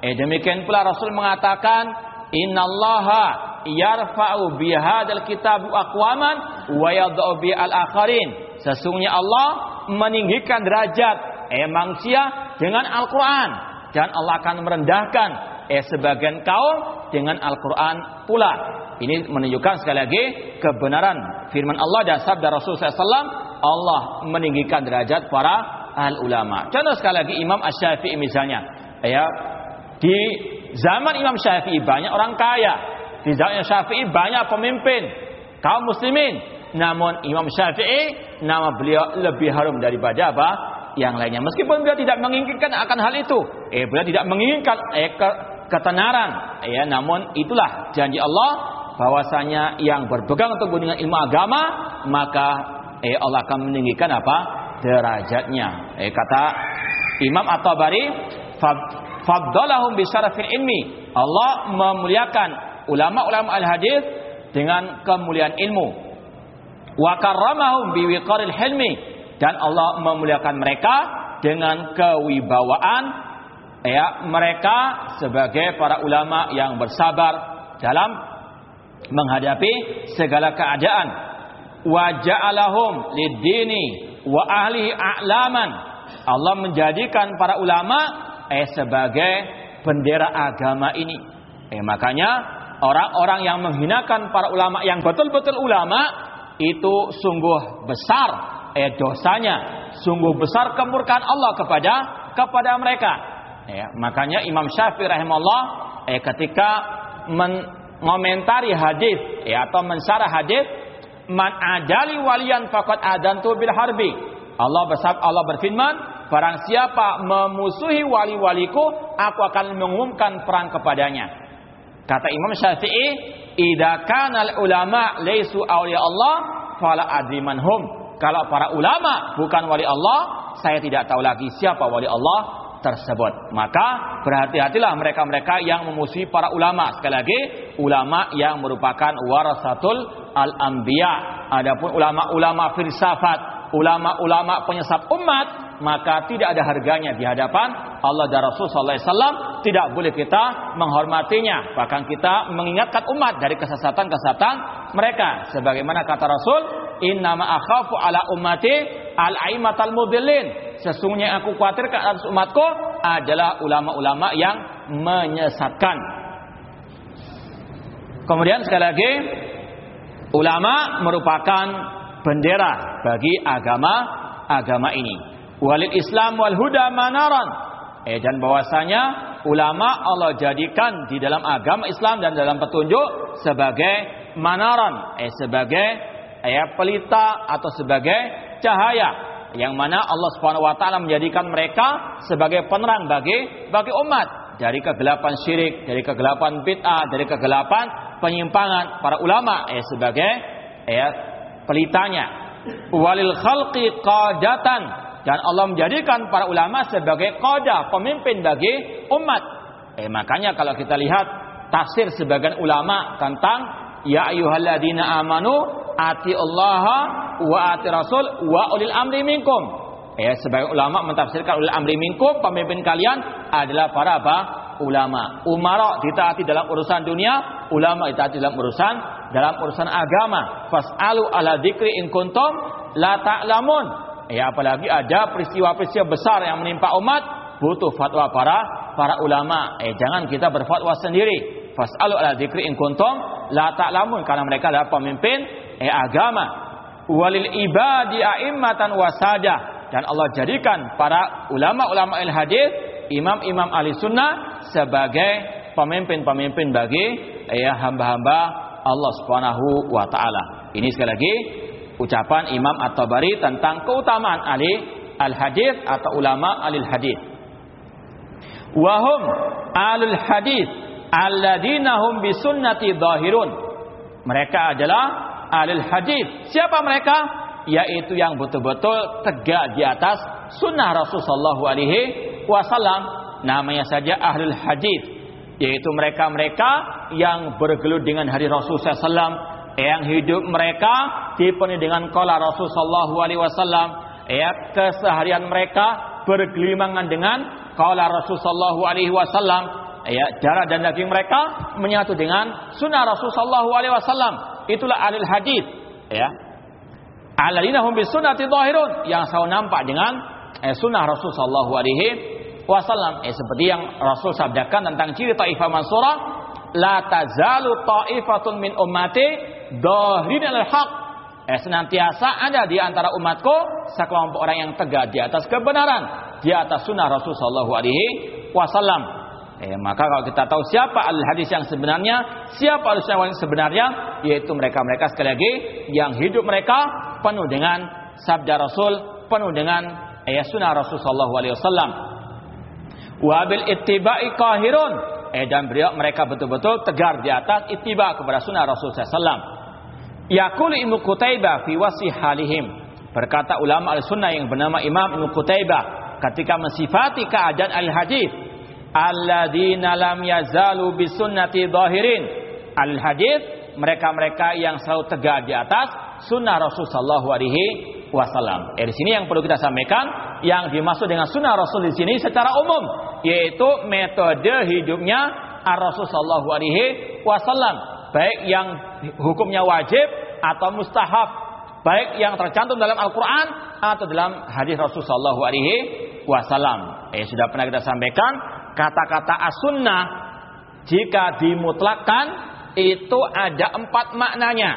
Eh demikian pula Rasul mengatakan, "Innallaha yarfa'u bihadzal kitab aqwaman wa yadh'u bi al-akharin." Sesungguhnya Allah meninggikan derajat eh manusia dengan Al-Quran dan Allah akan merendahkan eh sebagian kaum dengan Al-Quran pula. Ini menunjukkan sekali lagi kebenaran firman Allah dan sabda Rasul SAW. Allah meninggikan derajat para al ulama. Contoh sekali lagi Imam Ash-Syafi'i misalnya, ya di zaman Imam Syafi'i banyak orang kaya, di zaman Imam Syafi'i banyak pemimpin kaum muslimin. Namun Imam Syafi'i nama beliau lebih harum daripada apa? yang lainnya. Meskipun beliau tidak menginginkan akan hal itu, eh beliau tidak menginginkan eh, ke, ketenaran, ya namun itulah janji Allah bahwasanya yang berpegang teguh dengan ilmu agama maka eh Allah akan meninggikan apa derajatnya. Eh kata Imam At-Tabari faddalahum bisyarafil ilmi. Allah memuliakan ulama-ulama al-hadis dengan kemuliaan ilmu. Wa karramahum biwiqaril hilmi. Dan Allah memuliakan mereka dengan kewibawaan ya mereka sebagai para ulama yang bersabar dalam menghadapi segala keadaan. Wa ja'alahum lid-dini wa ahli a'laman. Allah menjadikan para ulama eh sebagai bendera agama ini. Eh makanya orang-orang yang menghinakan para ulama yang betul-betul ulama itu sungguh besar eh dosanya sungguh besar kemurkaan Allah kepada kepada mereka. Ya, makanya Imam Syafi'i rahimahullah eh ketika mengomentari hadis ya atau mensarah hadis man adali waliyan faqad adantu bil harbi. Allah bersab Allah berfirman, barang siapa memusuhi wali-waliku, aku akan mengumumkan perang kepadanya. Kata Imam Syafi'i, "Idza kana ulama laisu awliya Allah, fala adriman hum." Kalau para ulama bukan wali Allah, saya tidak tahu lagi siapa wali Allah tersebut. Maka berhati-hatilah mereka-mereka yang memusuhi para ulama. Sekali lagi, ulama yang merupakan warasatul al-anbiya. Adapun ulama-ulama filsafat, ulama-ulama penyesat umat, maka tidak ada harganya di hadapan Allah dan Rasul sallallahu alaihi wasallam. Tidak boleh kita menghormatinya, bahkan kita mengingatkan umat dari kesesatan-kesesatan mereka. Sebagaimana kata Rasul, "Inna ma akhafu ala ummati al-aimatal mudillin." sesungguhnya aku khawatirkan atas umatku adalah ulama-ulama yang menyesatkan. Kemudian sekali lagi, ulama merupakan bendera bagi agama agama ini. Walil Islam wal huda manaran. Eh dan bahwasanya ulama Allah jadikan di dalam agama Islam dan dalam petunjuk sebagai manaran, eh sebagai eh, pelita atau sebagai cahaya yang mana Allah Subhanahu wa taala menjadikan mereka sebagai penerang bagi bagi umat dari kegelapan syirik, dari kegelapan bid'ah, dari kegelapan penyimpangan para ulama eh sebagai ya pelitanya. Walil khalqi qadatan dan Allah menjadikan para ulama sebagai qada, pemimpin bagi umat. Eh makanya kalau kita lihat tafsir sebagian ulama tentang ya ayyuhalladzina amanu ati Allah wa ati Rasul wa ulil amri minkum. Ya, sebagai ulama mentafsirkan ulil amri minkum, pemimpin kalian adalah para apa? Ulama. Umara ditaati dalam urusan dunia, ulama ditaati dalam urusan dalam urusan agama. Fas'alu ala dzikri in kuntum la ta'lamun. Ya, apalagi ada peristiwa-peristiwa besar yang menimpa umat, butuh fatwa para para ulama. Eh, jangan kita berfatwa sendiri. Fas'alu ala dzikri in kuntum la ta'lamun karena mereka adalah pemimpin eh agama walil ibadi a'immatan wasada dan Allah jadikan para ulama-ulama al hadis imam-imam ahli sunnah sebagai pemimpin-pemimpin bagi ya hamba-hamba Allah Subhanahu wa taala. Ini sekali lagi ucapan Imam At-Tabari tentang keutamaan ahli al-hadis atau ulama ahli hadis. Wahum alul hadis alladzina hum bisunnati dhahirun. Mereka adalah alil hadis. Siapa mereka? Yaitu yang betul-betul tegak di atas sunnah Rasulullah Alaihi Wasallam. Namanya saja ahlul hadis. Yaitu mereka-mereka yang bergelut dengan hari Rasulullah SAW. Yang hidup mereka dipenuhi dengan kala Rasulullah Alaihi Wasallam. Ya, keseharian mereka bergelimangan dengan kala Rasulullah Alaihi Wasallam. Ya, darah dan daging mereka menyatu dengan sunnah Rasulullah Alaihi Wasallam. Itulah alil hadis ya. Alladzina hum bisunnati dhahirun. Yang selalu nampak dengan eh, sunnah Rasul sallallahu alaihi wasallam. Eh, seperti yang Rasul sabdakan tentang ciri taifah mansurah la tazalu taifatun min ummati dhahirin al haq eh, senantiasa ada di antara umatku sekelompok orang yang tegak di atas kebenaran di atas sunnah Rasul sallallahu alaihi wasallam Eh, maka kalau kita tahu siapa al hadis yang sebenarnya, siapa al yang sebenarnya, yaitu mereka-mereka sekali lagi yang hidup mereka penuh dengan sabda Rasul, penuh dengan ayat sunnah Rasul Sallallahu Alaihi Wasallam. Wabil ittiba'i kahirun. Eh, dan beliau mereka betul-betul tegar di atas ittiba kepada sunnah Rasul Sallam. Yakul Ibnu Qutaibah fi wasi halihim. Berkata ulama al-sunnah yang bernama Imam Ibnu Qutaibah ketika mensifati keadaan al-hadis alladzina lam yazalu bisunnati dhahirin al hadis mereka-mereka yang selalu tegak di atas sunnah Rasul sallallahu alaihi wasallam. Eh, di sini yang perlu kita sampaikan yang dimaksud dengan sunnah Rasul di sini secara umum yaitu metode hidupnya Rasul sallallahu alaihi wasallam baik yang hukumnya wajib atau mustahab baik yang tercantum dalam Al-Qur'an atau dalam hadis Rasul sallallahu alaihi wasallam. Eh sudah pernah kita sampaikan kata-kata as-sunnah jika dimutlakkan itu ada empat maknanya.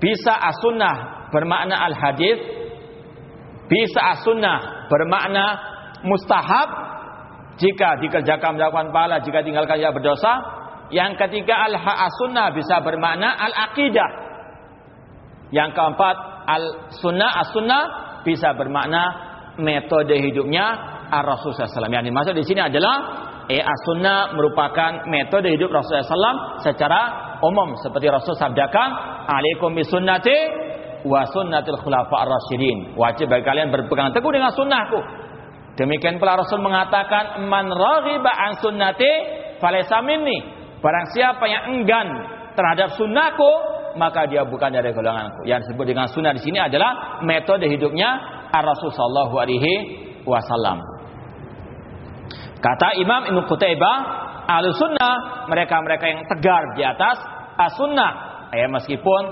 Bisa as-sunnah bermakna al-hadis, bisa as-sunnah bermakna mustahab jika dikerjakan mendapatkan pahala, jika tinggalkan ya berdosa. Yang ketiga al-sunnah bisa bermakna al-aqidah. Yang keempat al-sunnah as-sunnah bisa bermakna metode hidupnya Ar-Rasul SAW. Yang dimaksud di sini adalah eh, as-sunnah merupakan metode hidup Rasulullah SAW secara umum seperti Rasul sabdakan, "Alaikum bisunnati wa sunnatil khulafa ar-rasyidin. Wajib bagi kalian berpegang teguh dengan sunnahku. Demikian pula Rasul mengatakan man raghiba an sunnati falaysa minni. Barang siapa yang enggan terhadap sunnahku, maka dia bukan dari golonganku. Yang disebut dengan sunnah di sini adalah metode hidupnya Ar-Rasul sallallahu alaihi wasallam. Kata Imam Ibnu Qutaibah, ahlu sunnah mereka-mereka yang tegar di atas as-sunnah. Ya, meskipun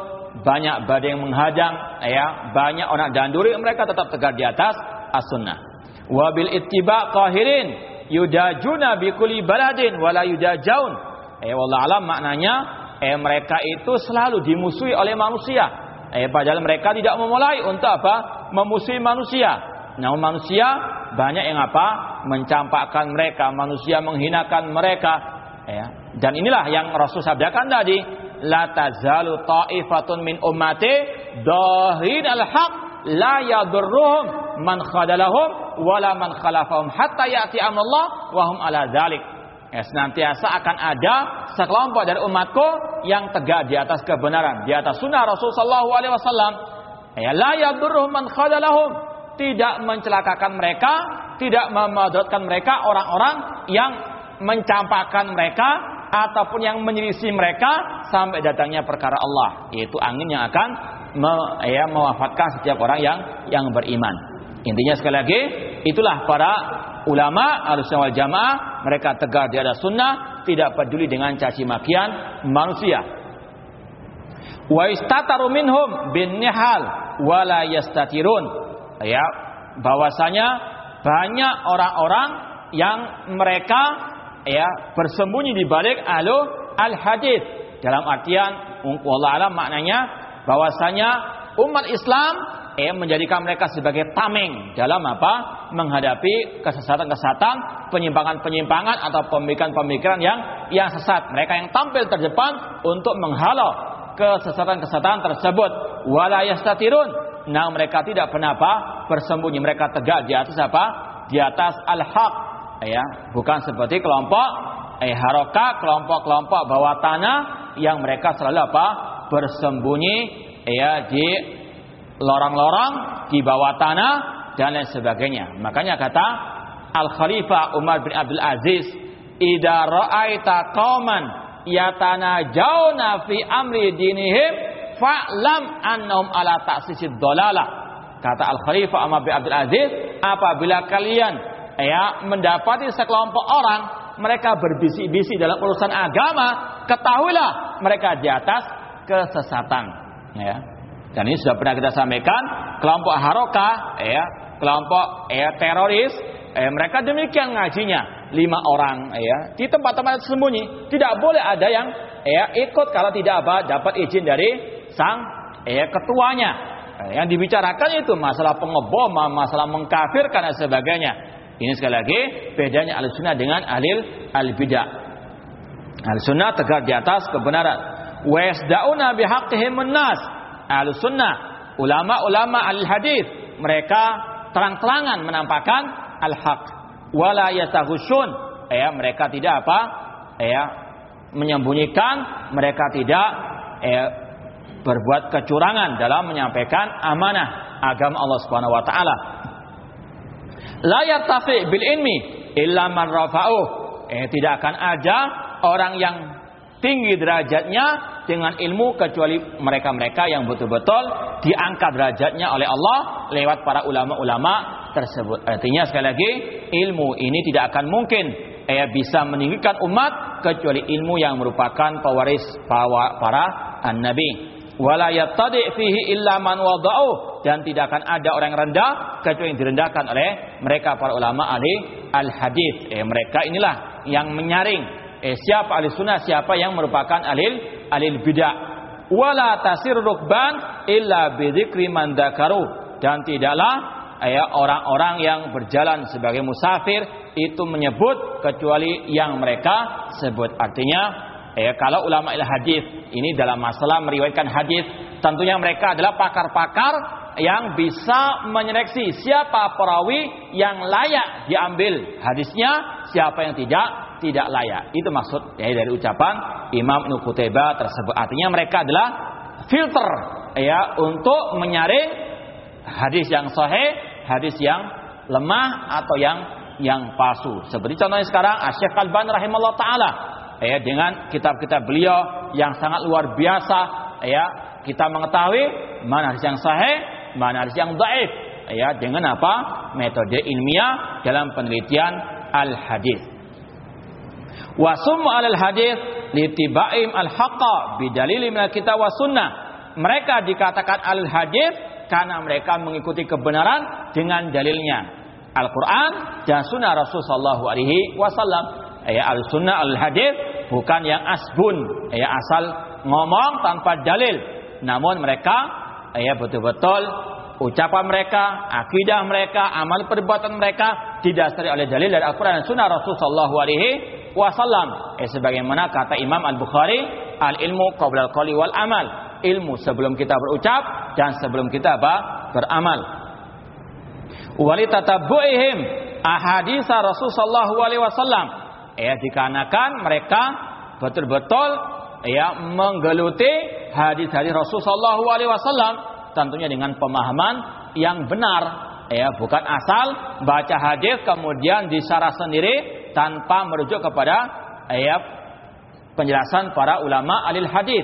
banyak badai yang menghadang, ya, banyak orang dan duri mereka tetap tegar di atas as-sunnah. Wabil ittiba qahirin yudajuna bi kulli baladin wala yudajaun. Eh wallah alam maknanya eh mereka itu selalu dimusuhi oleh manusia. Eh padahal mereka tidak memulai untuk apa? Memusuhi manusia. Namun manusia banyak yang apa? Mencampakkan mereka, manusia menghinakan mereka. Ya. Dan inilah yang Rasul sabdakan tadi, la tazalu ta'ifatun min ummati dahin al-haq la yadurruhum man khadalahum wala man khalafahum hatta ya'ti amrullah wa hum ala dzalik. Ya, senantiasa akan ada sekelompok dari umatku yang tegak di atas kebenaran, di atas sunnah Rasul sallallahu alaihi wasallam. Ya, la yadurruhum man khadalahum tidak mencelakakan mereka, tidak memadotkan mereka orang-orang yang mencampakkan mereka ataupun yang menyelisih mereka sampai datangnya perkara Allah, yaitu angin yang akan me, ya, mewafatkan setiap orang yang yang beriman. Intinya sekali lagi, itulah para ulama Ahlussunnah wal Jamaah, mereka tegar di atas sunnah, tidak peduli dengan caci makian manusia. Wa istataru minhum bin nihal wala yastatirun ya bahwasanya banyak orang-orang yang mereka ya bersembunyi di balik alu al hadis dalam artian Allah alam maknanya bahwasanya umat Islam eh menjadikan mereka sebagai tameng dalam apa menghadapi kesesatan-kesesatan, penyimpangan-penyimpangan atau pemikiran-pemikiran yang yang sesat. Mereka yang tampil terdepan untuk menghalau kesesatan-kesesatan tersebut. Wala yastatirun Nah mereka tidak pernah apa? Bersembunyi. Mereka tegak di atas apa? Di atas al-haq. Ya, bukan seperti kelompok eh haroka, kelompok-kelompok bawah tanah yang mereka selalu apa? Bersembunyi ya di lorong-lorong di bawah tanah dan lain sebagainya. Makanya kata Al Khalifah Umar bin Abdul Aziz, "Idza ra'aita qauman yatanajawna fi amri dinihim fa'lam annahum ala ta'sisid dolalah. Kata Al Khalifah Ahmad bin Abdul Aziz, apabila kalian ya mendapati sekelompok orang mereka berbisik-bisik dalam urusan agama, ketahuilah mereka di atas kesesatan. Ya. Dan ini sudah pernah kita sampaikan, kelompok haroka, ya, kelompok ya, teroris, eh, mereka demikian ngajinya lima orang ya di tempat-tempat sembunyi tidak boleh ada yang ya ikut kalau tidak apa dapat izin dari sang eh, ketuanya. Yang dibicarakan itu masalah pengeboman, masalah mengkafirkan dan sebagainya. Ini sekali lagi bedanya al sunnah dengan alil al bidah. Al sunnah tegar di atas kebenaran. Wasdauna bihaqqihim nas. Al sunnah ulama-ulama al hadis mereka terang-terangan menampakkan al haq. Wala yatahusun. Ya, mereka tidak apa? Ya, menyembunyikan, mereka tidak ya, berbuat kecurangan dalam menyampaikan amanah agama Allah Subhanahu wa taala. La yartafi bil ilmi illa man rafa'u. Eh tidak akan ada orang yang tinggi derajatnya dengan ilmu kecuali mereka-mereka yang betul-betul diangkat derajatnya oleh Allah lewat para ulama-ulama tersebut. Artinya sekali lagi ilmu ini tidak akan mungkin eh, bisa meninggikan umat kecuali ilmu yang merupakan pewaris para an-nabi. Wala yattadi fihi illa man wada'u. Dan tidak akan ada orang rendah kecuali yang direndahkan oleh mereka para ulama ahli al hadis eh mereka inilah yang menyaring. Eh siapa ahli sunnah siapa yang merupakan alil alil bidah. Wala tasir rukban illa bidzikri man dan tidaklah eh, orang-orang yang berjalan sebagai musafir itu menyebut kecuali yang mereka sebut. Artinya Ya, kalau ulama il hadis ini dalam masalah meriwayatkan hadis, tentunya mereka adalah pakar-pakar yang bisa menyeleksi siapa perawi yang layak diambil hadisnya, siapa yang tidak tidak layak. Itu maksud ya dari ucapan Imam Nukuteba tersebut. Artinya mereka adalah filter ya untuk menyaring hadis yang sahih, hadis yang lemah atau yang yang palsu. Seperti contohnya sekarang Syekh Al-Albani taala ya dengan kitab-kitab beliau yang sangat luar biasa ya kita mengetahui mana hadis yang sahih, mana hadis yang dhaif ya dengan apa? metode ilmiah dalam penelitian al-hadis. Wasum al-hadis litibaim al-haqqa bidalil min kita wa sunnah. Mereka dikatakan al-hadis karena mereka mengikuti kebenaran dengan dalilnya. Al-Quran dan Sunnah Rasulullah Shallallahu Alaihi Wasallam. Ya, al-Sunnah al-Hadis bukan yang asbun, ya asal ngomong tanpa dalil. Namun mereka, ya betul-betul ucapan mereka, akidah mereka, amal perbuatan mereka didasari oleh dalil dari Al-Quran dan Sunnah Rasulullah Shallallahu Alaihi wasallam. Eh, sebagaimana kata Imam Al Bukhari, al ilmu qabla al wal amal. Ilmu sebelum kita berucap dan sebelum kita apa? beramal. Wali tatabbu'ihim ahadits Rasul sallallahu alaihi wasallam. Ya dikarenakan mereka betul-betul ya menggeluti hadis-hadis Rasul sallallahu alaihi wasallam tentunya dengan pemahaman yang benar ya bukan asal baca hadis kemudian disarah sendiri tanpa merujuk kepada ayat penjelasan para ulama alil hadis.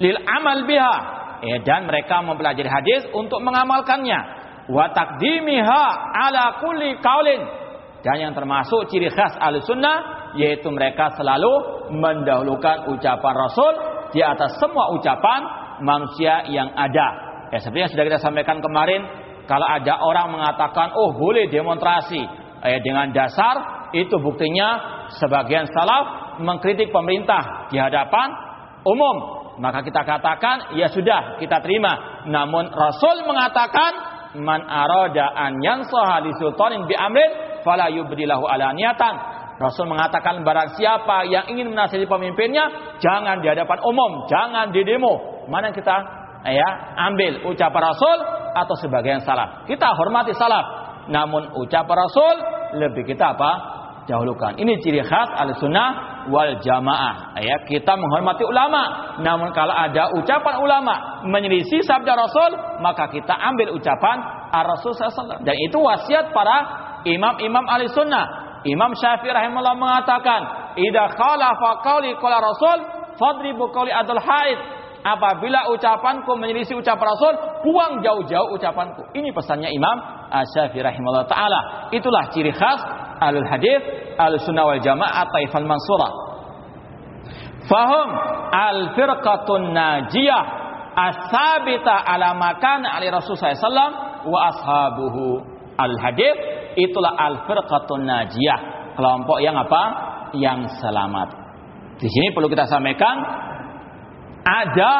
Lil amal biha ya, dan mereka mempelajari hadis untuk mengamalkannya. Wa takdimiha ala kulli qaulin dan yang termasuk ciri khas al-sunnah yaitu mereka selalu mendahulukan ucapan Rasul di atas semua ucapan manusia yang ada. Ya seperti yang sudah kita sampaikan kemarin, kalau ada orang mengatakan, oh boleh demonstrasi eh, dengan dasar itu buktinya sebagian salaf mengkritik pemerintah di hadapan umum. Maka kita katakan ya sudah kita terima. Namun Rasul mengatakan man arada an yansaha li sultanin bi amrin fala yubdilahu niatan. Rasul mengatakan barang siapa yang ingin menasihati pemimpinnya jangan di hadapan umum, jangan di demo. Mana kita ya ambil ucapan Rasul atau sebagian salaf. Kita hormati salaf. Namun ucapan Rasul lebih kita apa? dahulukan. Ini ciri khas al-sunnah wal jamaah. Ya, kita menghormati ulama. Namun kalau ada ucapan ulama menyelisih sabda Rasul, maka kita ambil ucapan Ar-Rasul SAW. Dan itu wasiat para imam-imam al-sunnah. Imam Syafi'i rahimahullah mengatakan, "Idza khalafa qawli qala Rasul, fadribu qawli adul haid." Apabila ucapanku menyelisih ucapan Rasul, buang jauh-jauh ucapanku. Ini pesannya Imam Syafi'i rahimahullah taala. Itulah ciri khas alul hadis al sunnah wal jamaah taifal mansurah fahum al firqatun najiyah asabita ala makan ali rasul sallam wa ashabuhu al hadis itulah al firqatun najiyah. Kelompok yang apa? Yang selamat. Di sini perlu kita sampaikan ada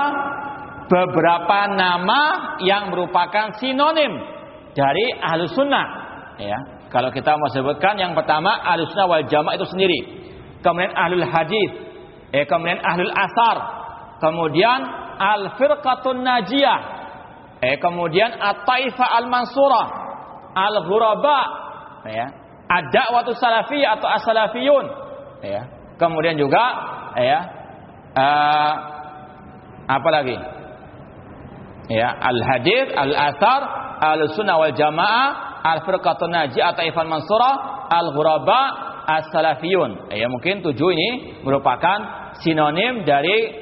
beberapa nama yang merupakan sinonim dari ahlu sunnah. Ya kalau kita mau sebutkan yang pertama Ahlussunnah wal Jamaah itu sendiri. Kemudian Ahlul Hadis, eh kemudian Ahlul Asar, kemudian Al-Firqatun Najiyah, eh kemudian At-Taifah Al-Mansurah, Al-Ghuraba, ya. Ad-Da'watu Salafiyah atau As-Salafiyun, ya. Kemudian juga ya uh, apa lagi? Ya, Al-Hadis, Al-Asar, Al-Sunnah wal Jamaah, Al-Firqatun Naji atau Ifan Mansurah, Al-Ghuraba, As-Salafiyun. Ya, mungkin tujuh ini merupakan sinonim dari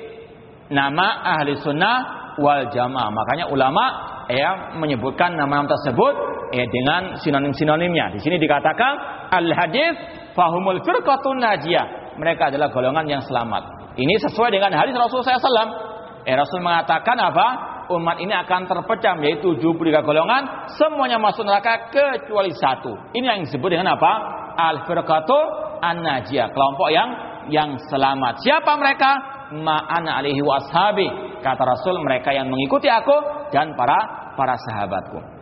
nama ahli sunnah wal jamaah. Makanya ulama ya menyebutkan nama-nama tersebut ya dengan sinonim-sinonimnya. Di sini dikatakan al-hadis fahumul firqatun najiyah. Mereka adalah golongan yang selamat. Ini sesuai dengan hadis Rasulullah SAW. Eh, Rasul mengatakan apa? umat ini akan terpecah menjadi 73 golongan, semuanya masuk neraka kecuali satu. Ini yang disebut dengan apa? Al-firqatu an-najiyah, kelompok yang yang selamat. Siapa mereka? Ma'ana alaihi washabi. Kata Rasul, mereka yang mengikuti aku dan para para sahabatku.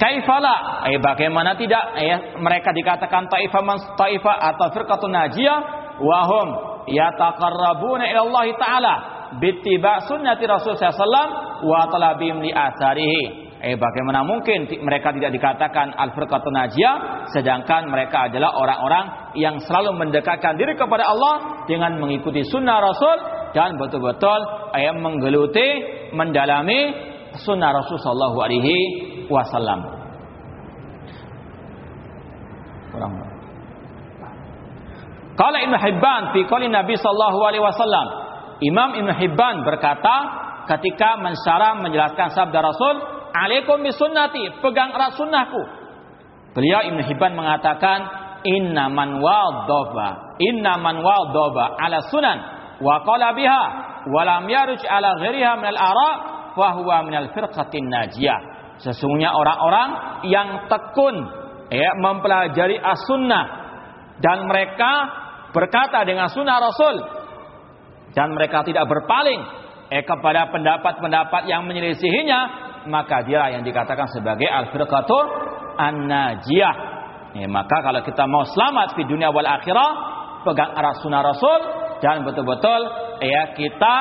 Kaifala, eh, bagaimana tidak? Eh, mereka dikatakan taifah taifah atau firqatun najiyah. Wahum yataqarrabuna ila Allah taala bittiba sunnati Rasul SAW wa talabim li atharihi. Eh bagaimana mungkin mereka tidak dikatakan al-firqatun najiyah sedangkan mereka adalah orang-orang yang selalu mendekatkan diri kepada Allah dengan mengikuti sunnah Rasul dan betul-betul eh, menggeluti mendalami sunnah Rasulullah Shallallahu Alaihi Wasallam. Kalau Ibn Hibban fi qali Nabi Shallallahu Alaihi Wasallam, Imam Ibn Hibban berkata ketika mensyarah menjelaskan sabda Rasul, "Alaikum bisunnati, pegang erat sunnahku." Beliau Ibn Hibban mengatakan, "Inna man wadhaba, inna man wadhaba ala sunan wa qala biha wa lam yaruj ala ghairiha min al-ara' fa huwa min al-firqatin najiyah." Sesungguhnya orang-orang yang tekun ya mempelajari as-sunnah. Dan mereka berkata dengan sunnah Rasul. Dan mereka tidak berpaling eh kepada pendapat-pendapat yang menyelisihinya. Maka dia yang dikatakan sebagai al-firqatul an-najiyah. Ya, maka kalau kita mau selamat di dunia wal akhirah pegang arah sunnah Rasul. Dan betul-betul ya kita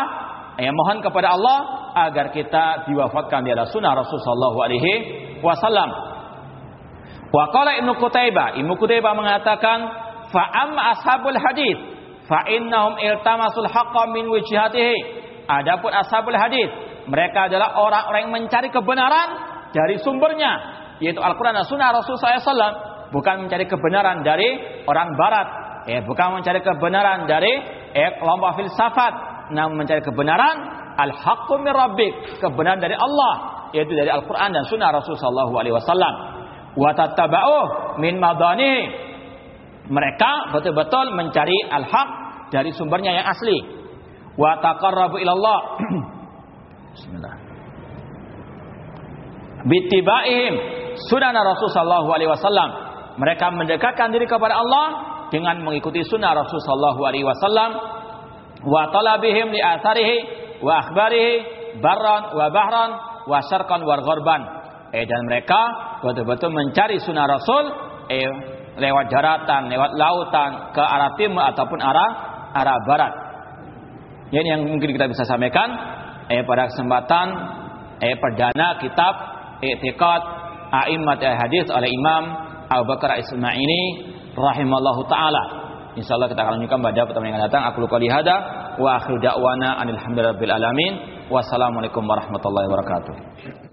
ya mohon kepada Allah agar kita diwafatkan di atas sunnah Rasul sallallahu alaihi wasallam. Wa qala Ibnu Qutaibah, Ibnu Qutaibah mengatakan fa am ashabul hadis fa innahum iltamasul haqqa min wijhatihi. Adapun ashabul hadis, mereka adalah orang-orang yang mencari kebenaran dari sumbernya, yaitu Al-Qur'an dan Sunnah Rasul SAW, bukan mencari kebenaran dari orang barat, eh bukan mencari kebenaran dari eh kelompok filsafat, namun mencari kebenaran al-haqqu min rabbik, kebenaran dari Allah, yaitu dari Al-Qur'an dan Sunnah Rasul sallallahu alaihi wasallam. Wa tattaba'u min madani. Mereka betul-betul mencari al-haq dari sumbernya yang asli. Wa taqarrabu ila Allah. Bismillah. Bittibaihim sunnah Rasul sallallahu alaihi wasallam. Mereka mendekatkan diri kepada Allah dengan mengikuti sunnah Rasul sallallahu alaihi wasallam wa talabihim li atharihi wa akhbarihi barran wa bahran wa syarqan wa gharban. Eh dan mereka betul-betul mencari sunnah Rasul eh lewat daratan, lewat lautan ke arah timur ataupun arah arah barat. Ini yang mungkin kita bisa sampaikan eh pada kesempatan eh perdana kitab I'tiqad A'immat Hadis oleh Imam Abu Bakar Ismaili rahimallahu taala. Insyaallah kita akan lanjutkan pada pertemuan yang akan datang. Aku luka lihada wa akhir da'wana anil hamdulillahil alamin. Wassalamualaikum warahmatullahi wabarakatuh.